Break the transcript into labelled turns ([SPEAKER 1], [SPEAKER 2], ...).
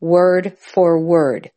[SPEAKER 1] word for word.